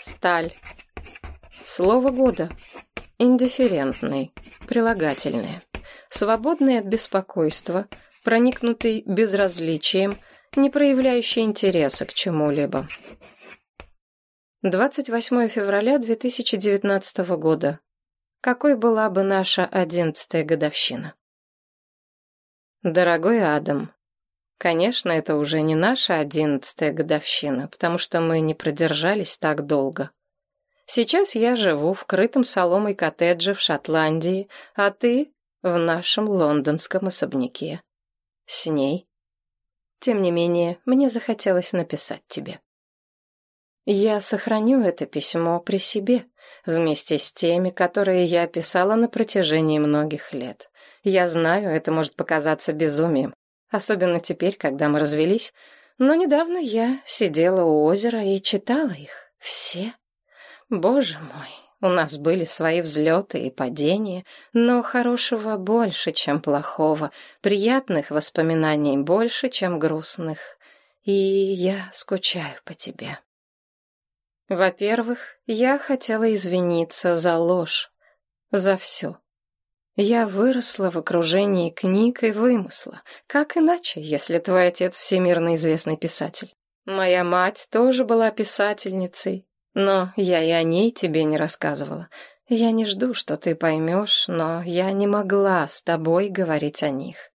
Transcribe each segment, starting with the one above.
Сталь. Слово года. Индифферентный. Прилагательное. Свободный от беспокойства, проникнутый безразличием, не проявляющий интереса к чему-либо. 28 февраля 2019 года. Какой была бы наша одиннадцатая годовщина? Дорогой Адам, конечно, это уже не наша одиннадцатая годовщина, потому что мы не продержались так долго. Сейчас я живу в крытом соломой коттедже в Шотландии, а ты в нашем лондонском особняке. С ней. Тем не менее, мне захотелось написать тебе. Я сохраню это письмо при себе, вместе с теми, которые я писала на протяжении многих лет. Я знаю, это может показаться безумием, особенно теперь, когда мы развелись, но недавно я сидела у озера и читала их. Все. Боже мой, у нас были свои взлеты и падения, но хорошего больше, чем плохого, приятных воспоминаний больше, чем грустных. И я скучаю по тебе. Во-первых, я хотела извиниться за ложь, за все. Я выросла в окружении книг и вымысла. Как иначе, если твой отец всемирно известный писатель? Моя мать тоже была писательницей, но я и о ней тебе не рассказывала. Я не жду, что ты поймешь, но я не могла с тобой говорить о них.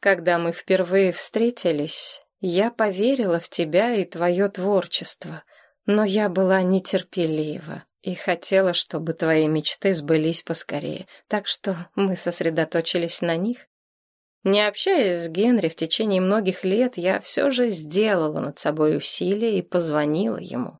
Когда мы впервые встретились, я поверила в тебя и твое творчество, но я была нетерпелива и хотела, чтобы твои мечты сбылись поскорее, так что мы сосредоточились на них. Не общаясь с Генри в течение многих лет, я все же сделала над собой усилие и позвонила ему.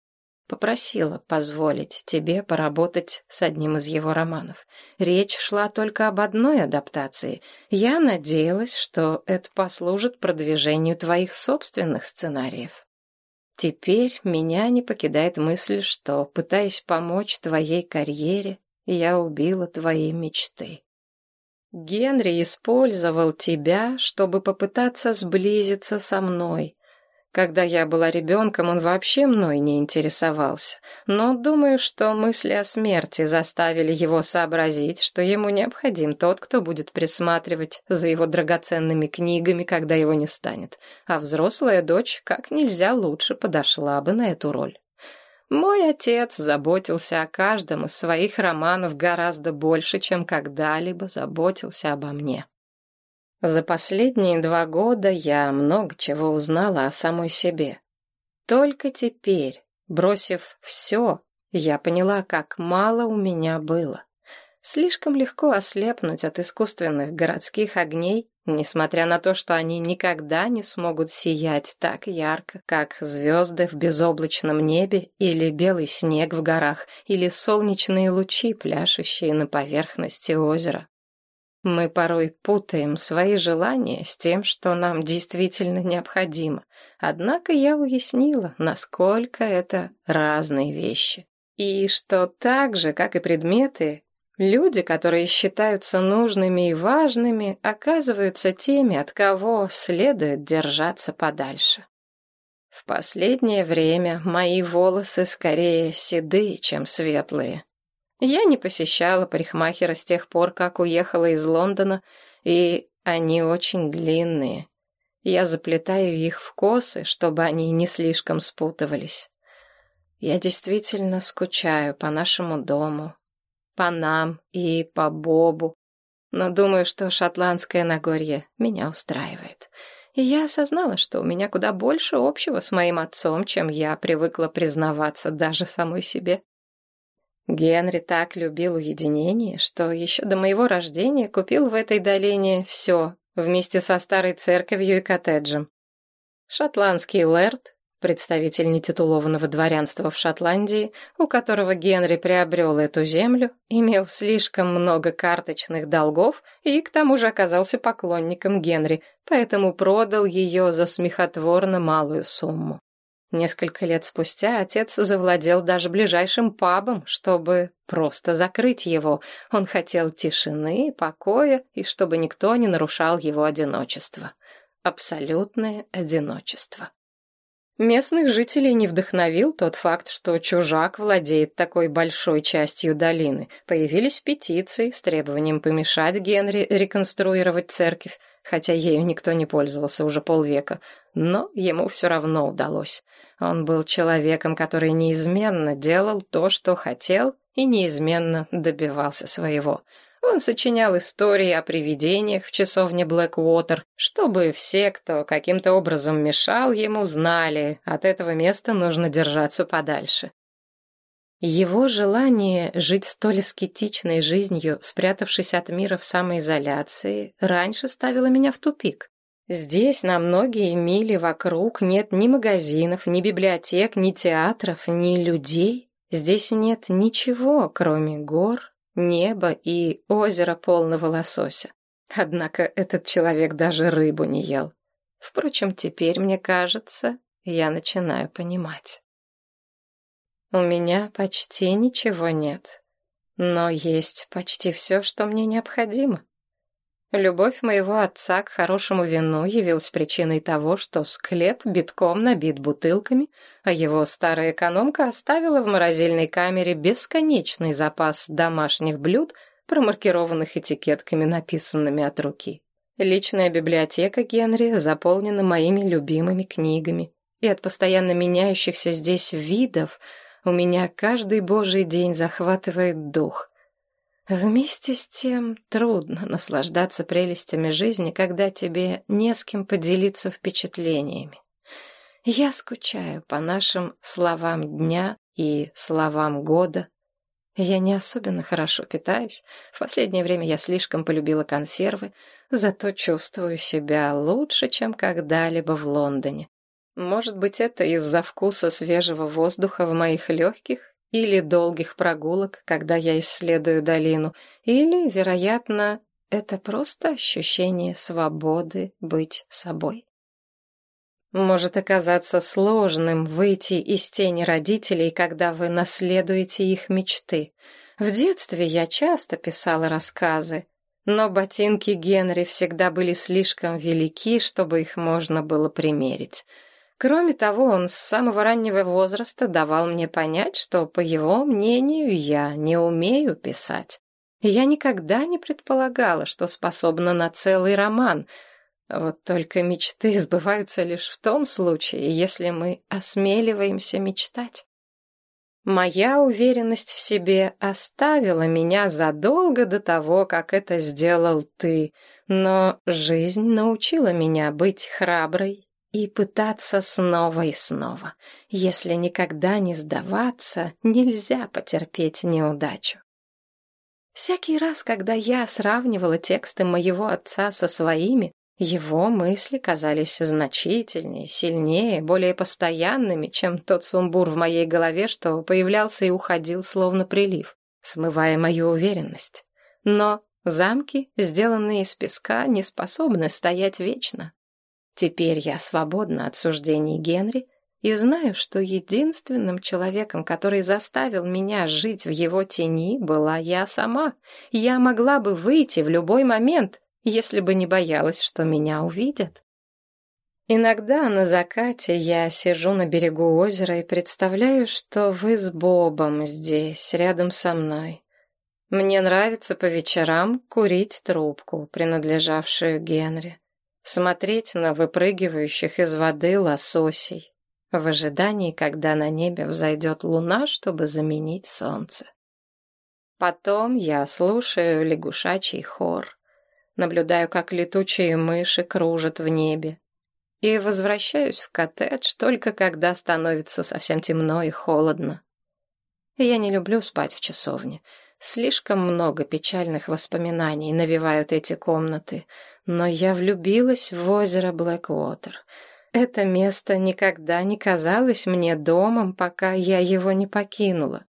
Попросила позволить тебе поработать с одним из его романов. Речь шла только об одной адаптации. Я надеялась, что это послужит продвижению твоих собственных сценариев. Теперь меня не покидает мысль, что, пытаясь помочь твоей карьере, я убила твои мечты. Генри использовал тебя, чтобы попытаться сблизиться со мной, когда я была ребенком, он вообще мной не интересовался. Но думаю, что мысли о смерти заставили его сообразить, что ему необходим тот, кто будет присматривать за его драгоценными книгами, когда его не станет. А взрослая дочь как нельзя лучше подошла бы на эту роль. Мой отец заботился о каждом из своих романов гораздо больше, чем когда-либо заботился обо мне. За последние два года я много чего узнала о самой себе. Только теперь, бросив все, я поняла, как мало у меня было. Слишком легко ослепнуть от искусственных городских огней, несмотря на то, что они никогда не смогут сиять так ярко, как звезды в безоблачном небе или белый снег в горах, или солнечные лучи, пляшущие на поверхности озера. Мы порой путаем свои желания с тем, что нам действительно необходимо. Однако я уяснила, насколько это разные вещи. И что так же, как и предметы, люди, которые считаются нужными и важными, оказываются теми, от кого следует держаться подальше. В последнее время мои волосы скорее седые, чем светлые. Я не посещала парикмахера с тех пор, как уехала из Лондона, и они очень длинные. Я заплетаю их в косы, чтобы они не слишком спутывались. Я действительно скучаю по нашему дому, по нам и по Бобу, но думаю, что шотландское Нагорье меня устраивает. И я осознала, что у меня куда больше общего с моим отцом, чем я привыкла признаваться даже самой себе. Генри так любил уединение, что еще до моего рождения купил в этой долине все, вместе со старой церковью и коттеджем. Шотландский лэрд, представитель нетитулованного дворянства в Шотландии, у которого Генри приобрел эту землю, имел слишком много карточных долгов и к тому же оказался поклонником Генри, поэтому продал ее за смехотворно малую сумму. Несколько лет спустя отец завладел даже ближайшим пабом, чтобы просто закрыть его. Он хотел тишины, покоя и чтобы никто не нарушал его одиночество. Абсолютное одиночество. Местных жителей не вдохновил тот факт, что чужак владеет такой большой частью долины. Появились петиции с требованием помешать Генри реконструировать церковь, хотя ею никто не пользовался уже полвека. Но ему все равно удалось. Он был человеком, который неизменно делал то, что хотел, и неизменно добивался своего. Он сочинял истории о привидениях в часовне Блэквотер, чтобы все, кто каким-то образом мешал ему, знали, от этого места нужно держаться подальше. Его желание жить столь аскетичной жизнью, спрятавшись от мира в самоизоляции, раньше ставило меня в тупик. Здесь, на многие мили вокруг, нет ни магазинов, ни библиотек, ни театров, ни людей. Здесь нет ничего, кроме гор, небо и озеро полного лосося. Однако этот человек даже рыбу не ел. Впрочем, теперь, мне кажется, я начинаю понимать. У меня почти ничего нет, но есть почти все, что мне необходимо. Любовь моего отца к хорошему вину явилась причиной того, что склеп битком набит бутылками, а его старая экономка оставила в морозильной камере бесконечный запас домашних блюд, промаркированных этикетками, написанными от руки. Личная библиотека Генри заполнена моими любимыми книгами, и от постоянно меняющихся здесь видов у меня каждый божий день захватывает дух — Вместе с тем трудно наслаждаться прелестями жизни, когда тебе не с кем поделиться впечатлениями. Я скучаю по нашим словам дня и словам года. Я не особенно хорошо питаюсь. В последнее время я слишком полюбила консервы, зато чувствую себя лучше, чем когда-либо в Лондоне. Может быть, это из-за вкуса свежего воздуха в моих легких или долгих прогулок, когда я исследую долину, или, вероятно, это просто ощущение свободы быть собой. Может оказаться сложным выйти из тени родителей, когда вы наследуете их мечты. В детстве я часто писала рассказы, но ботинки Генри всегда были слишком велики, чтобы их можно было примерить. Кроме того, он с самого раннего возраста давал мне понять, что, по его мнению, я не умею писать. Я никогда не предполагала, что способна на целый роман. Вот только мечты сбываются лишь в том случае, если мы осмеливаемся мечтать. Моя уверенность в себе оставила меня задолго до того, как это сделал ты, но жизнь научила меня быть храброй и пытаться снова и снова. Если никогда не сдаваться, нельзя потерпеть неудачу. Всякий раз, когда я сравнивала тексты моего отца со своими, его мысли казались значительнее, сильнее, более постоянными, чем тот сумбур в моей голове, что появлялся и уходил словно прилив, смывая мою уверенность. Но замки, сделанные из песка, не способны стоять вечно. Теперь я свободна от суждений Генри и знаю, что единственным человеком, который заставил меня жить в его тени, была я сама. Я могла бы выйти в любой момент, если бы не боялась, что меня увидят. Иногда на закате я сижу на берегу озера и представляю, что вы с Бобом здесь, рядом со мной. Мне нравится по вечерам курить трубку, принадлежавшую Генри смотреть на выпрыгивающих из воды лососей, в ожидании, когда на небе взойдет луна, чтобы заменить солнце. Потом я слушаю лягушачий хор, наблюдаю, как летучие мыши кружат в небе, и возвращаюсь в коттедж только когда становится совсем темно и холодно. Я не люблю спать в часовне. Слишком много печальных воспоминаний навевают эти комнаты, но я влюбилась в озеро Блэквотер. Это место никогда не казалось мне домом, пока я его не покинула.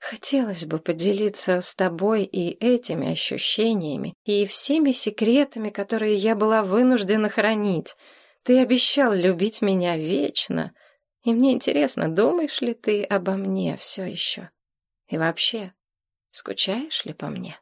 Хотелось бы поделиться с тобой и этими ощущениями, и всеми секретами, которые я была вынуждена хранить. Ты обещал любить меня вечно, и мне интересно, думаешь ли ты обо мне все еще? И вообще, скучаешь ли по мне?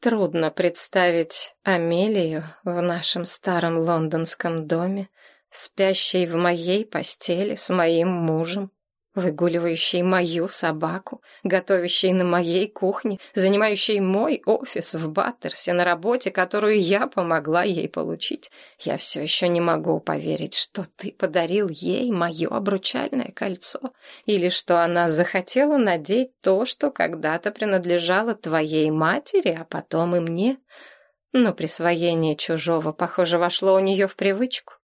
Трудно представить Амелию в нашем старом лондонском доме, спящей в моей постели с моим мужем, выгуливающей мою собаку, готовящей на моей кухне, занимающей мой офис в Баттерсе на работе, которую я помогла ей получить. Я все еще не могу поверить, что ты подарил ей мое обручальное кольцо, или что она захотела надеть то, что когда-то принадлежало твоей матери, а потом и мне. Но присвоение чужого, похоже, вошло у нее в привычку.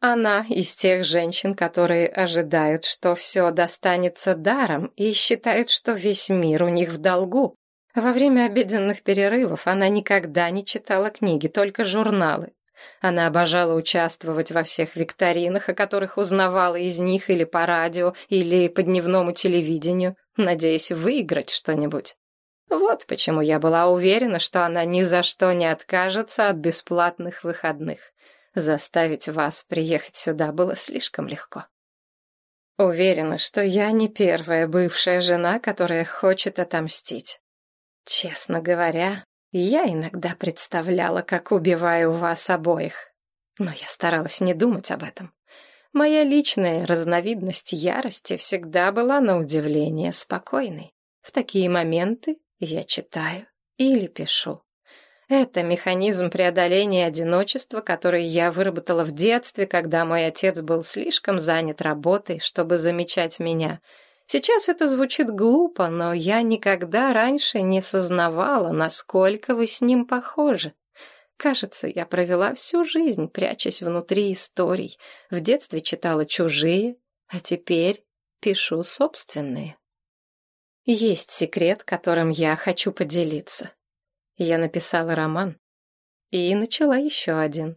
Она из тех женщин, которые ожидают, что все достанется даром и считают, что весь мир у них в долгу. Во время обеденных перерывов она никогда не читала книги, только журналы. Она обожала участвовать во всех викторинах, о которых узнавала из них или по радио, или по дневному телевидению, надеясь выиграть что-нибудь. Вот почему я была уверена, что она ни за что не откажется от бесплатных выходных. Заставить вас приехать сюда было слишком легко. Уверена, что я не первая бывшая жена, которая хочет отомстить. Честно говоря, я иногда представляла, как убиваю вас обоих. Но я старалась не думать об этом. Моя личная разновидность ярости всегда была на удивление спокойной. В такие моменты я читаю или пишу. Это механизм преодоления одиночества, который я выработала в детстве, когда мой отец был слишком занят работой, чтобы замечать меня. Сейчас это звучит глупо, но я никогда раньше не сознавала, насколько вы с ним похожи. Кажется, я провела всю жизнь, прячась внутри историй. В детстве читала чужие, а теперь пишу собственные. Есть секрет, которым я хочу поделиться. Я написала роман и начала еще один.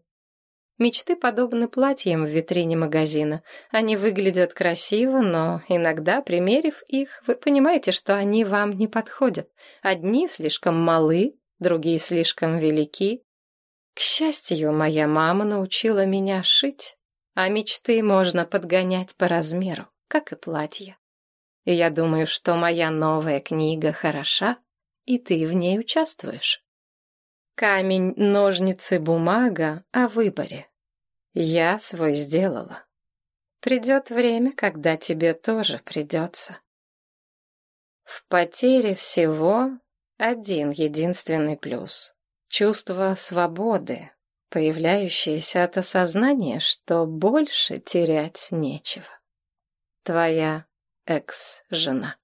Мечты подобны платьям в витрине магазина. Они выглядят красиво, но иногда, примерив их, вы понимаете, что они вам не подходят. Одни слишком малы, другие слишком велики. К счастью, моя мама научила меня шить, а мечты можно подгонять по размеру, как и платья. И я думаю, что моя новая книга хороша, и ты в ней участвуешь. Камень, ножницы, бумага о выборе. Я свой сделала. Придет время, когда тебе тоже придется. В потере всего один единственный плюс — чувство свободы, появляющееся от осознания, что больше терять нечего. Твоя экс-жена.